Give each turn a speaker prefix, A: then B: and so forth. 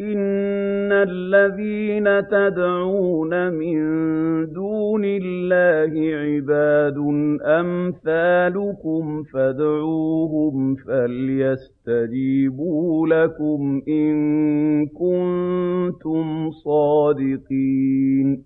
A: إِنَّ الَّذِينَ تَدْعُونَ مِن دُونِ اللَّهِ عِبَادٌ أَمْثَالُكُمْ فَادْعُوهُمْ فَلْيَسْتَجِيبُوا لَكُمْ إِن كُنتُمْ صَادِقِينَ